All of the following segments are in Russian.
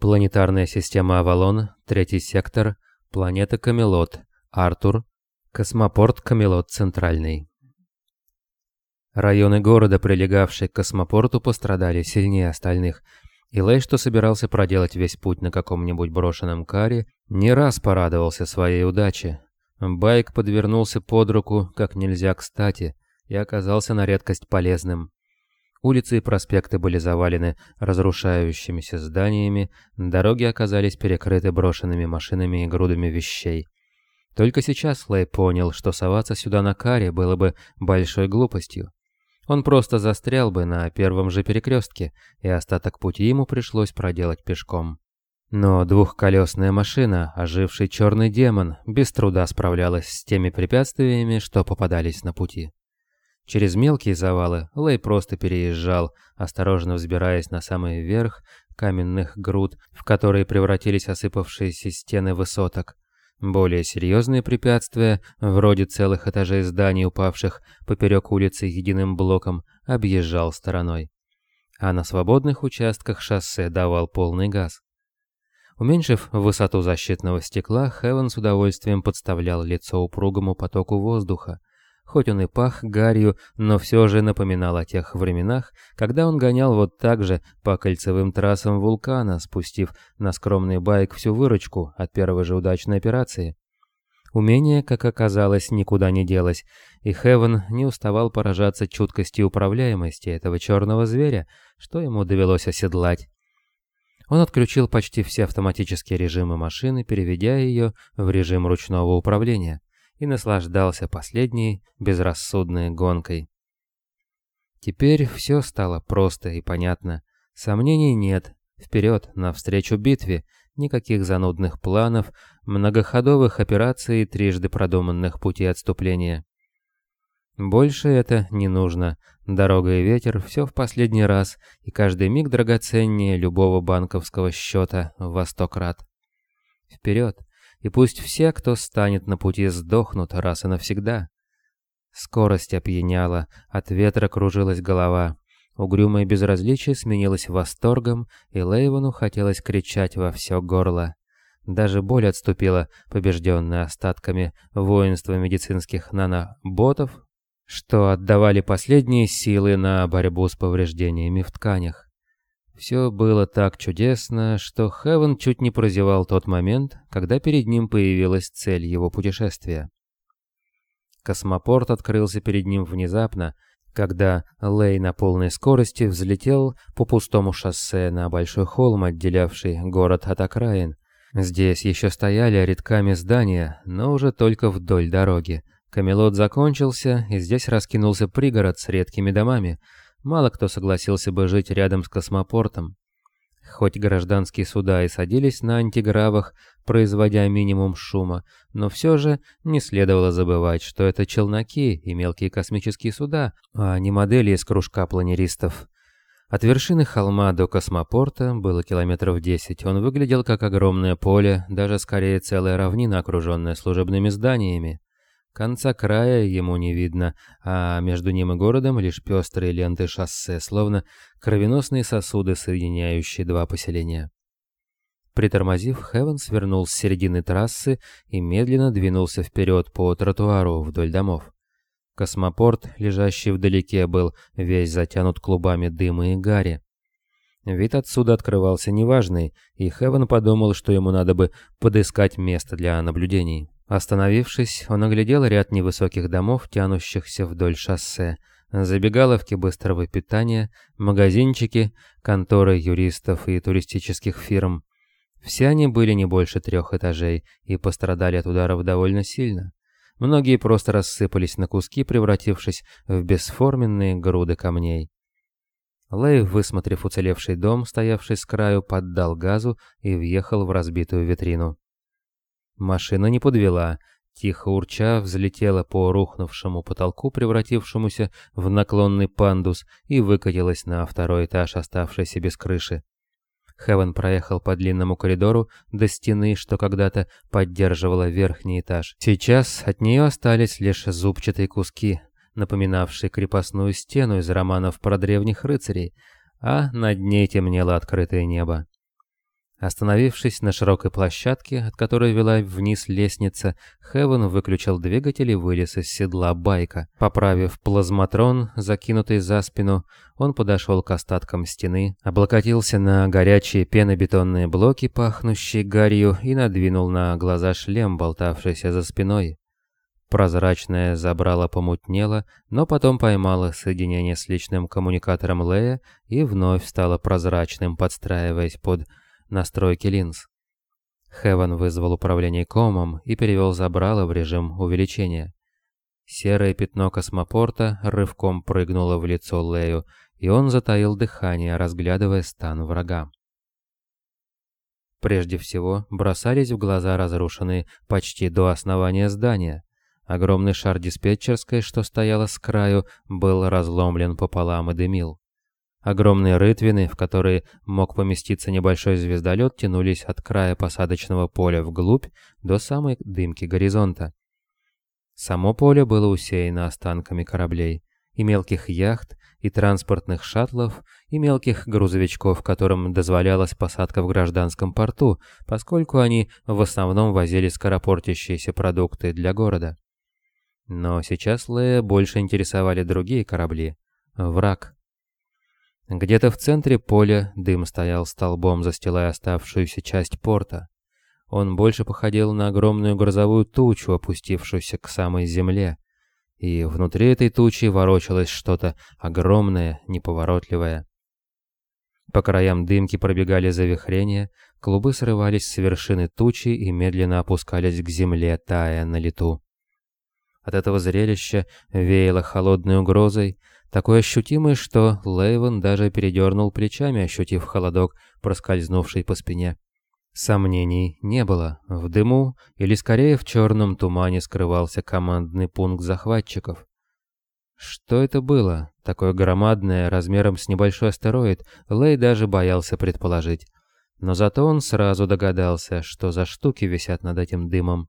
Планетарная система Авалон, третий сектор, планета Камелот, Артур, космопорт Камелот Центральный. Районы города, прилегавшие к космопорту, пострадали сильнее остальных, и Лэй, что собирался проделать весь путь на каком-нибудь брошенном каре, не раз порадовался своей удаче. Байк подвернулся под руку как нельзя кстати и оказался на редкость полезным. Улицы и проспекты были завалены разрушающимися зданиями, дороги оказались перекрыты брошенными машинами и грудами вещей. Только сейчас Лэй понял, что соваться сюда на каре было бы большой глупостью. Он просто застрял бы на первом же перекрестке, и остаток пути ему пришлось проделать пешком. Но двухколесная машина, оживший черный демон, без труда справлялась с теми препятствиями, что попадались на пути. Через мелкие завалы Лэй просто переезжал, осторожно взбираясь на самый верх каменных груд, в которые превратились осыпавшиеся стены высоток. Более серьезные препятствия, вроде целых этажей зданий, упавших поперек улицы единым блоком, объезжал стороной. А на свободных участках шоссе давал полный газ. Уменьшив высоту защитного стекла, Хевен с удовольствием подставлял лицо упругому потоку воздуха, Хоть он и пах гарью, но все же напоминал о тех временах, когда он гонял вот так же по кольцевым трассам вулкана, спустив на скромный байк всю выручку от первой же удачной операции. Умение, как оказалось, никуда не делось, и Хевен не уставал поражаться чуткости управляемости этого черного зверя, что ему довелось оседлать. Он отключил почти все автоматические режимы машины, переведя ее в режим ручного управления и наслаждался последней безрассудной гонкой. Теперь все стало просто и понятно. Сомнений нет. Вперед, навстречу битве. Никаких занудных планов, многоходовых операций и трижды продуманных путей отступления. Больше это не нужно. Дорога и ветер, все в последний раз, и каждый миг драгоценнее любого банковского счета во сто крат. Вперед, и пусть все, кто станет на пути, сдохнут раз и навсегда. Скорость опьяняла, от ветра кружилась голова. Угрюмое безразличие сменилось восторгом, и Лейвону хотелось кричать во все горло. Даже боль отступила, побежденная остатками воинства медицинских наноботов, что отдавали последние силы на борьбу с повреждениями в тканях. Все было так чудесно, что Хевен чуть не прозевал тот момент, когда перед ним появилась цель его путешествия. Космопорт открылся перед ним внезапно, когда Лей на полной скорости взлетел по пустому шоссе на большой холм, отделявший город от окраин. Здесь еще стояли редками здания, но уже только вдоль дороги. Камелот закончился, и здесь раскинулся пригород с редкими домами – мало кто согласился бы жить рядом с космопортом. Хоть гражданские суда и садились на антигравах, производя минимум шума, но все же не следовало забывать, что это челноки и мелкие космические суда, а не модели из кружка планеристов. От вершины холма до космопорта было километров десять. Он выглядел как огромное поле, даже скорее целая равнина, окруженная служебными зданиями. Конца края ему не видно, а между ним и городом лишь пестрые ленты шоссе, словно кровеносные сосуды, соединяющие два поселения. Притормозив, Хевен свернул с середины трассы и медленно двинулся вперед по тротуару вдоль домов. Космопорт, лежащий вдалеке, был весь затянут клубами дыма и гари. Вид отсюда открывался неважный, и Хевен подумал, что ему надо бы подыскать место для наблюдений. Остановившись, он оглядел ряд невысоких домов, тянущихся вдоль шоссе, забегаловки быстрого питания, магазинчики, конторы юристов и туристических фирм. Все они были не больше трех этажей и пострадали от ударов довольно сильно. Многие просто рассыпались на куски, превратившись в бесформенные груды камней. Лэй, высмотрев уцелевший дом, стоявший с краю, поддал газу и въехал в разбитую витрину. Машина не подвела. Тихо урча взлетела по рухнувшему потолку, превратившемуся в наклонный пандус, и выкатилась на второй этаж, оставшийся без крыши. Хевен проехал по длинному коридору до стены, что когда-то поддерживала верхний этаж. Сейчас от нее остались лишь зубчатые куски, напоминавшие крепостную стену из романов про древних рыцарей, а над ней темнело открытое небо. Остановившись на широкой площадке, от которой вела вниз лестница, Хевен выключил двигатель и вылез из седла байка. Поправив плазматрон, закинутый за спину, он подошел к остаткам стены, облокотился на горячие пенобетонные блоки, пахнущие гарью, и надвинул на глаза шлем, болтавшийся за спиной. Прозрачное забрало помутнело, но потом поймало соединение с личным коммуникатором Лея и вновь стало прозрачным, подстраиваясь под настройки линз. Хевен вызвал управление комом и перевел забрало в режим увеличения. Серое пятно космопорта рывком прыгнуло в лицо Лею, и он затаил дыхание, разглядывая стан врага. Прежде всего, бросались в глаза разрушенные почти до основания здания. Огромный шар диспетчерской, что стояла с краю, был разломлен пополам и дымил. Огромные рытвины, в которые мог поместиться небольшой звездолет, тянулись от края посадочного поля вглубь до самой дымки горизонта. Само поле было усеяно останками кораблей, и мелких яхт, и транспортных шаттлов, и мелких грузовичков, которым дозволялась посадка в гражданском порту, поскольку они в основном возили скоропортящиеся продукты для города. Но сейчас Лея больше интересовали другие корабли. Враг. Где-то в центре поля дым стоял столбом, застилая оставшуюся часть порта. Он больше походил на огромную грозовую тучу, опустившуюся к самой земле. И внутри этой тучи ворочалось что-то огромное, неповоротливое. По краям дымки пробегали завихрения, клубы срывались с вершины тучи и медленно опускались к земле, тая на лету. От этого зрелища веяло холодной угрозой, такой ощутимый, что Лейвен даже передернул плечами, ощутив холодок, проскользнувший по спине. Сомнений не было. В дыму, или скорее в черном тумане скрывался командный пункт захватчиков. Что это было? Такое громадное, размером с небольшой астероид, Лей даже боялся предположить. Но зато он сразу догадался, что за штуки висят над этим дымом.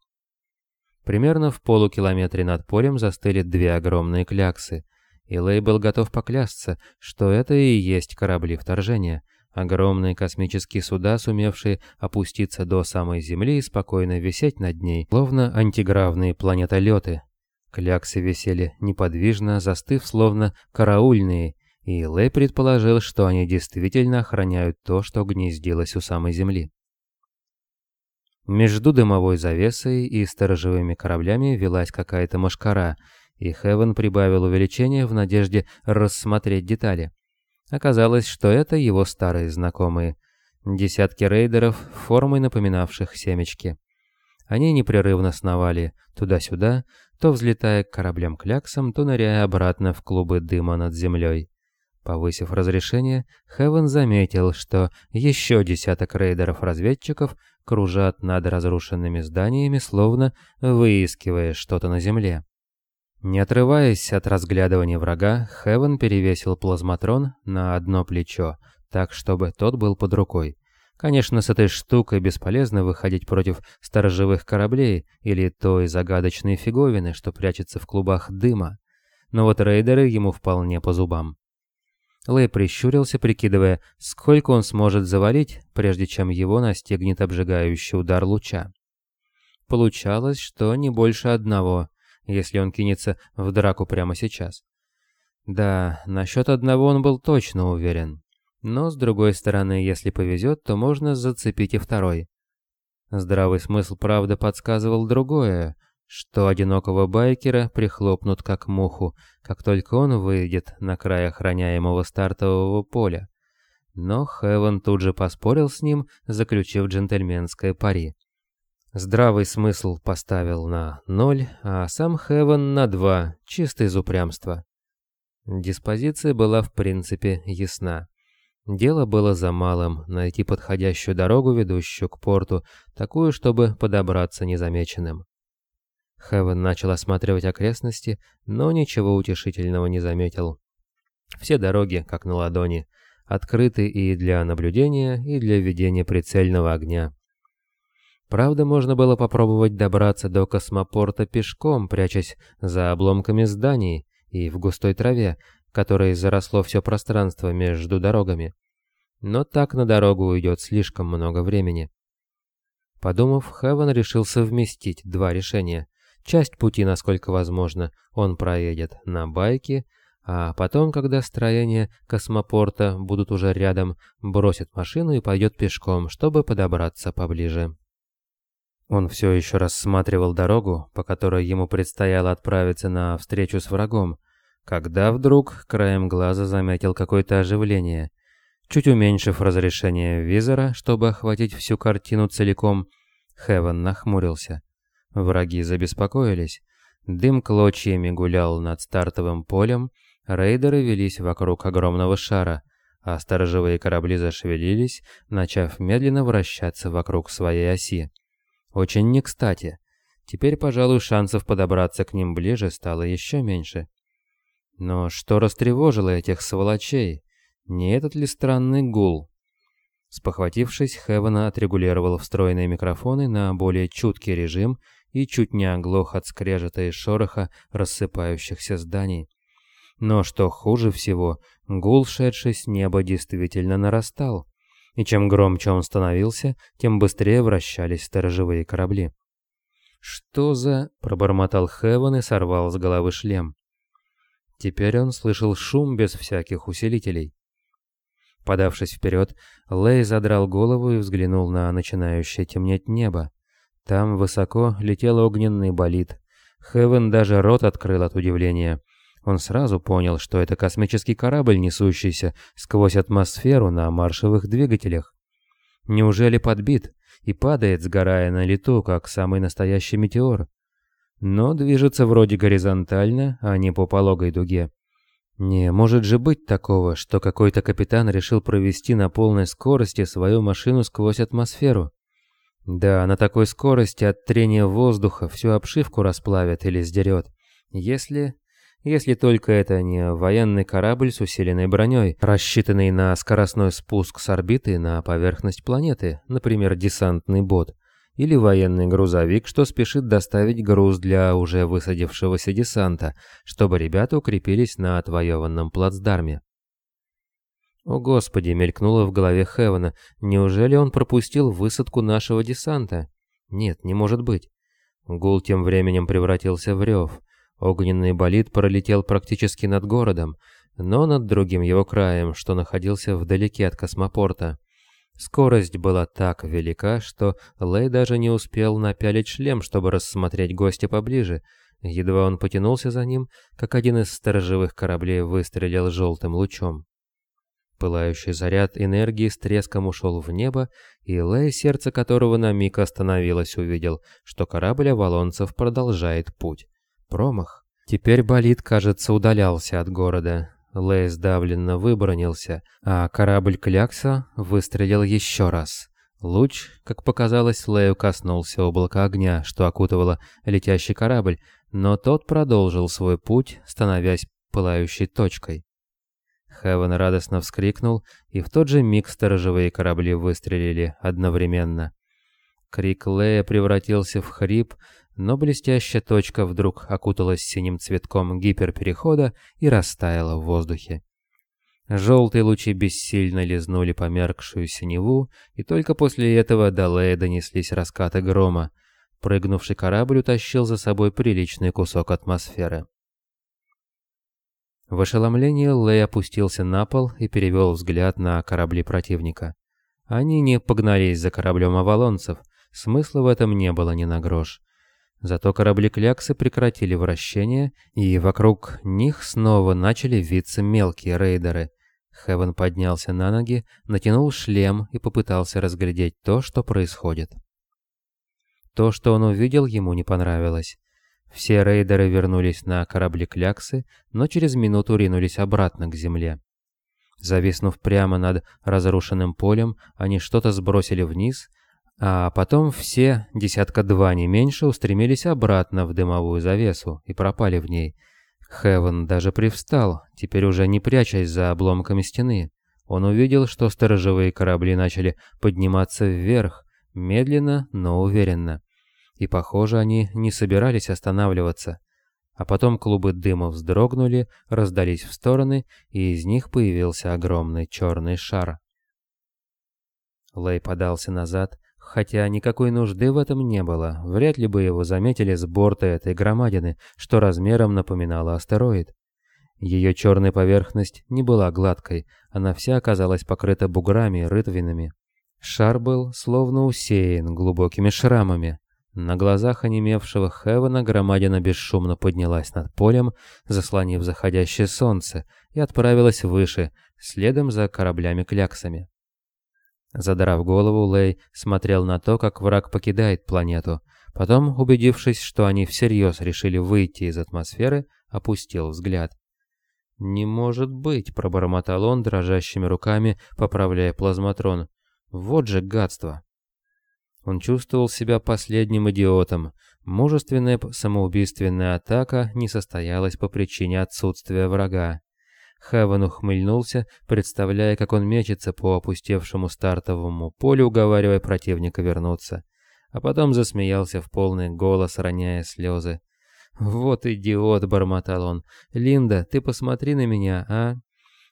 Примерно в полукилометре над полем застыли две огромные кляксы — и Лей был готов поклясться, что это и есть корабли вторжения. Огромные космические суда, сумевшие опуститься до самой Земли и спокойно висеть над ней, словно антигравные планетолеты. Кляксы висели неподвижно, застыв словно караульные, и Лэй предположил, что они действительно охраняют то, что гнездилось у самой Земли. Между дымовой завесой и сторожевыми кораблями велась какая-то машкара — и Хевен прибавил увеличение в надежде рассмотреть детали. Оказалось, что это его старые знакомые. Десятки рейдеров, формой напоминавших семечки. Они непрерывно сновали туда-сюда, то взлетая к кораблям-кляксам, то ныряя обратно в клубы дыма над землей. Повысив разрешение, Хевен заметил, что еще десяток рейдеров-разведчиков кружат над разрушенными зданиями, словно выискивая что-то на земле. Не отрываясь от разглядывания врага, Хевен перевесил плазматрон на одно плечо, так, чтобы тот был под рукой. Конечно, с этой штукой бесполезно выходить против сторожевых кораблей или той загадочной фиговины, что прячется в клубах дыма. Но вот рейдеры ему вполне по зубам. Лэй прищурился, прикидывая, сколько он сможет завалить, прежде чем его настигнет обжигающий удар луча. Получалось, что не больше одного, если он кинется в драку прямо сейчас. Да, насчет одного он был точно уверен. Но, с другой стороны, если повезет, то можно зацепить и второй. Здравый смысл, правда, подсказывал другое, что одинокого байкера прихлопнут как муху, как только он выйдет на край охраняемого стартового поля. Но Хевен тут же поспорил с ним, заключив джентльменское пари. Здравый смысл поставил на ноль, а сам Хевен на два, чисто из упрямства. Диспозиция была в принципе ясна. Дело было за малым — найти подходящую дорогу, ведущую к порту, такую, чтобы подобраться незамеченным. Хевен начал осматривать окрестности, но ничего утешительного не заметил. Все дороги, как на ладони, открыты и для наблюдения, и для ведения прицельного огня. Правда, можно было попробовать добраться до космопорта пешком, прячась за обломками зданий и в густой траве, которой заросло все пространство между дорогами. Но так на дорогу уйдет слишком много времени. Подумав, Хевен решил совместить два решения. Часть пути, насколько возможно, он проедет на байке, а потом, когда строения космопорта будут уже рядом, бросит машину и пойдет пешком, чтобы подобраться поближе. Он все еще рассматривал дорогу, по которой ему предстояло отправиться на встречу с врагом, когда вдруг краем глаза заметил какое-то оживление. Чуть уменьшив разрешение визора, чтобы охватить всю картину целиком, Хевен нахмурился. Враги забеспокоились. Дым клочьями гулял над стартовым полем, рейдеры велись вокруг огромного шара, а сторожевые корабли зашевелились, начав медленно вращаться вокруг своей оси. Очень не кстати. Теперь, пожалуй, шансов подобраться к ним ближе стало еще меньше. Но что растревожило этих сволочей? Не этот ли странный гул? Спохватившись, Хевена отрегулировал встроенные микрофоны на более чуткий режим и чуть не оглох от скрежета и шороха рассыпающихся зданий. Но что хуже всего, гул, шедший с неба, действительно нарастал. И чем громче он становился, тем быстрее вращались сторожевые корабли. «Что за...» — пробормотал Хевен и сорвал с головы шлем. Теперь он слышал шум без всяких усилителей. Подавшись вперед, Лей задрал голову и взглянул на начинающее темнеть небо. Там высоко летел огненный болид. Хевен даже рот открыл от удивления. Он сразу понял, что это космический корабль, несущийся сквозь атмосферу на маршевых двигателях. Неужели подбит и падает, сгорая на лету, как самый настоящий метеор? Но движется вроде горизонтально, а не по пологой дуге. Не может же быть такого, что какой-то капитан решил провести на полной скорости свою машину сквозь атмосферу. Да, на такой скорости от трения воздуха всю обшивку расплавят или сдерет. Если... Если только это не военный корабль с усиленной броней, рассчитанный на скоростной спуск с орбиты на поверхность планеты, например, десантный бот, или военный грузовик, что спешит доставить груз для уже высадившегося десанта, чтобы ребята укрепились на отвоеванном плацдарме. О господи, мелькнуло в голове Хевена. Неужели он пропустил высадку нашего десанта? Нет, не может быть. Гул тем временем превратился в рев. Огненный болид пролетел практически над городом, но над другим его краем, что находился вдалеке от космопорта. Скорость была так велика, что Лэй даже не успел напялить шлем, чтобы рассмотреть гостя поближе. Едва он потянулся за ним, как один из сторожевых кораблей выстрелил желтым лучом. Пылающий заряд энергии с треском ушел в небо, и Лэй, сердце которого на миг остановилось, увидел, что корабль Авалонцев продолжает путь. Промах. Теперь болид, кажется, удалялся от города. Лэй сдавленно выбронился, а корабль Клякса выстрелил еще раз. Луч, как показалось, Лэю коснулся облака огня, что окутывало летящий корабль, но тот продолжил свой путь, становясь пылающей точкой. Хевен радостно вскрикнул, и в тот же миг сторожевые корабли выстрелили одновременно. Крик Лея превратился в хрип, но блестящая точка вдруг окуталась синим цветком гиперперехода и растаяла в воздухе. Желтые лучи бессильно лизнули померкшую синеву, и только после этого до Лея донеслись раскаты грома. Прыгнувший корабль утащил за собой приличный кусок атмосферы. В ошеломлении Лэй опустился на пол и перевел взгляд на корабли противника. Они не погнались за кораблем авалонцев, смысла в этом не было ни на грош. Зато корабли Кляксы прекратили вращение, и вокруг них снова начали виться мелкие рейдеры. Хевен поднялся на ноги, натянул шлем и попытался разглядеть то, что происходит. То, что он увидел, ему не понравилось. Все рейдеры вернулись на корабли Кляксы, но через минуту ринулись обратно к земле. Зависнув прямо над разрушенным полем, они что-то сбросили вниз, а потом все, десятка два не меньше, устремились обратно в дымовую завесу и пропали в ней. Хевен даже привстал, теперь уже не прячась за обломками стены. Он увидел, что сторожевые корабли начали подниматься вверх, медленно, но уверенно и, похоже, они не собирались останавливаться. А потом клубы дыма вздрогнули, раздались в стороны, и из них появился огромный черный шар. Лэй подался назад, хотя никакой нужды в этом не было. Вряд ли бы его заметили с борта этой громадины, что размером напоминала астероид. Ее черная поверхность не была гладкой, она вся оказалась покрыта буграми и рытвинами. Шар был словно усеян глубокими шрамами. На глазах онемевшего Хевена громадина бесшумно поднялась над полем, заслонив заходящее солнце, и отправилась выше, следом за кораблями-кляксами. Задрав голову, Лэй смотрел на то, как враг покидает планету. Потом, убедившись, что они всерьез решили выйти из атмосферы, опустил взгляд. «Не может быть», — пробормотал он дрожащими руками, поправляя плазматрон. «Вот же гадство!» Он чувствовал себя последним идиотом. Мужественная самоубийственная атака не состоялась по причине отсутствия врага. Хевен ухмыльнулся, представляя, как он мечется по опустевшему стартовому полю, уговаривая противника вернуться. А потом засмеялся в полный голос, роняя слезы. «Вот идиот!» — бормотал он. «Линда, ты посмотри на меня, а?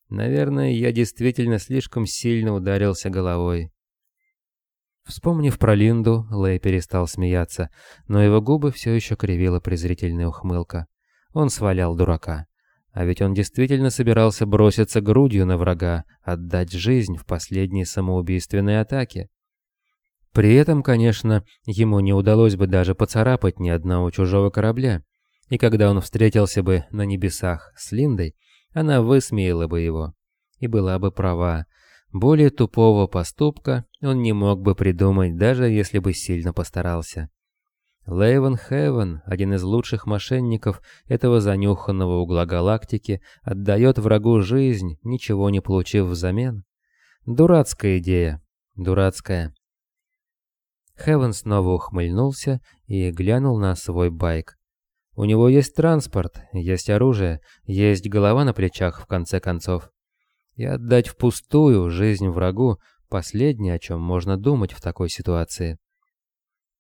Наверное, я действительно слишком сильно ударился головой». Вспомнив про Линду, Лэй перестал смеяться, но его губы все еще кривила презрительная ухмылка. Он свалял дурака. А ведь он действительно собирался броситься грудью на врага, отдать жизнь в последней самоубийственной атаке. При этом, конечно, ему не удалось бы даже поцарапать ни одного чужого корабля. И когда он встретился бы на небесах с Линдой, она высмеяла бы его. И была бы права. Более тупого поступка он не мог бы придумать, даже если бы сильно постарался. Лейвен Хевен, один из лучших мошенников этого занюханного угла галактики, отдает врагу жизнь, ничего не получив взамен. Дурацкая идея. Дурацкая. Хевен снова ухмыльнулся и глянул на свой байк. У него есть транспорт, есть оружие, есть голова на плечах, в конце концов. И отдать впустую жизнь врагу – последнее, о чем можно думать в такой ситуации.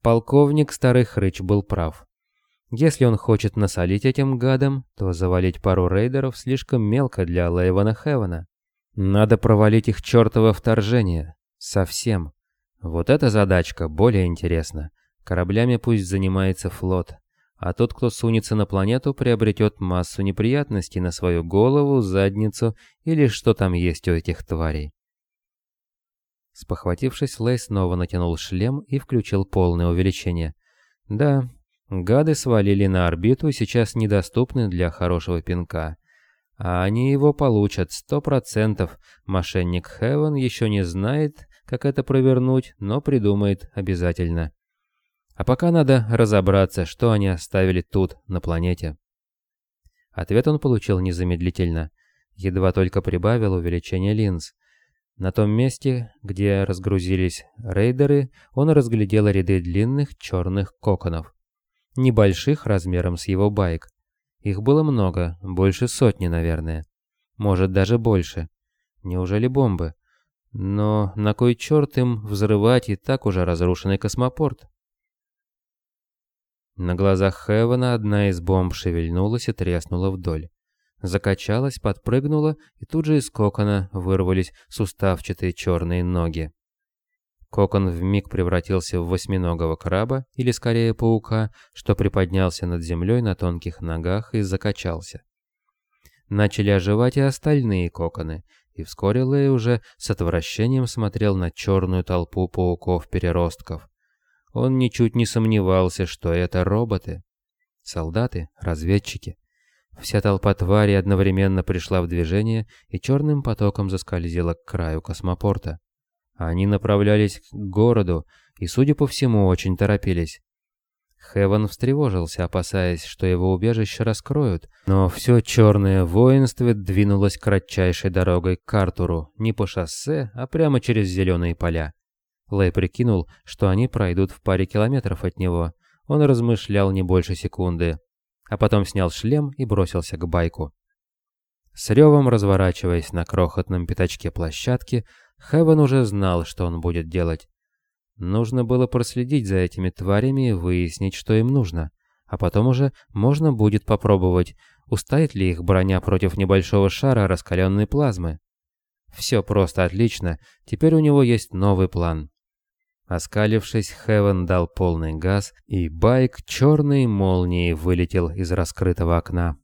Полковник Старый Хрыч был прав. Если он хочет насолить этим гадам, то завалить пару рейдеров слишком мелко для Лейвана Хевена. Надо провалить их чертово вторжение. Совсем. Вот эта задачка более интересна. Кораблями пусть занимается флот. А тот, кто сунется на планету, приобретет массу неприятностей на свою голову, задницу или что там есть у этих тварей. Спохватившись, Лей снова натянул шлем и включил полное увеличение. Да, гады свалили на орбиту и сейчас недоступны для хорошего пинка. А они его получат сто процентов. Мошенник Хевен еще не знает, как это провернуть, но придумает обязательно. А пока надо разобраться, что они оставили тут, на планете. Ответ он получил незамедлительно. Едва только прибавил увеличение линз. На том месте, где разгрузились рейдеры, он разглядел ряды длинных черных коконов. Небольших размером с его байк. Их было много, больше сотни, наверное. Может, даже больше. Неужели бомбы? Но на кой черт им взрывать и так уже разрушенный космопорт? На глазах Хевена одна из бомб шевельнулась и треснула вдоль. Закачалась, подпрыгнула, и тут же из кокона вырвались суставчатые черные ноги. Кокон вмиг превратился в восьминогого краба, или скорее паука, что приподнялся над землей на тонких ногах и закачался. Начали оживать и остальные коконы, и вскоре Лэй уже с отвращением смотрел на черную толпу пауков-переростков. Он ничуть не сомневался, что это роботы. Солдаты, разведчики. Вся толпа тварей одновременно пришла в движение и черным потоком заскользила к краю космопорта. Они направлялись к городу и, судя по всему, очень торопились. Хеван встревожился, опасаясь, что его убежище раскроют, но все черное воинство двинулось кратчайшей дорогой к Артуру, не по шоссе, а прямо через зеленые поля. Лэй прикинул, что они пройдут в паре километров от него. Он размышлял не больше секунды, а потом снял шлем и бросился к байку. С ревом разворачиваясь на крохотном пятачке площадки, Хевен уже знал, что он будет делать. Нужно было проследить за этими тварями и выяснить, что им нужно. А потом уже можно будет попробовать, устоит ли их броня против небольшого шара раскаленной плазмы. Все просто отлично, теперь у него есть новый план. Оскалившись, Хевен дал полный газ, и байк черной молнией вылетел из раскрытого окна.